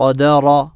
قدر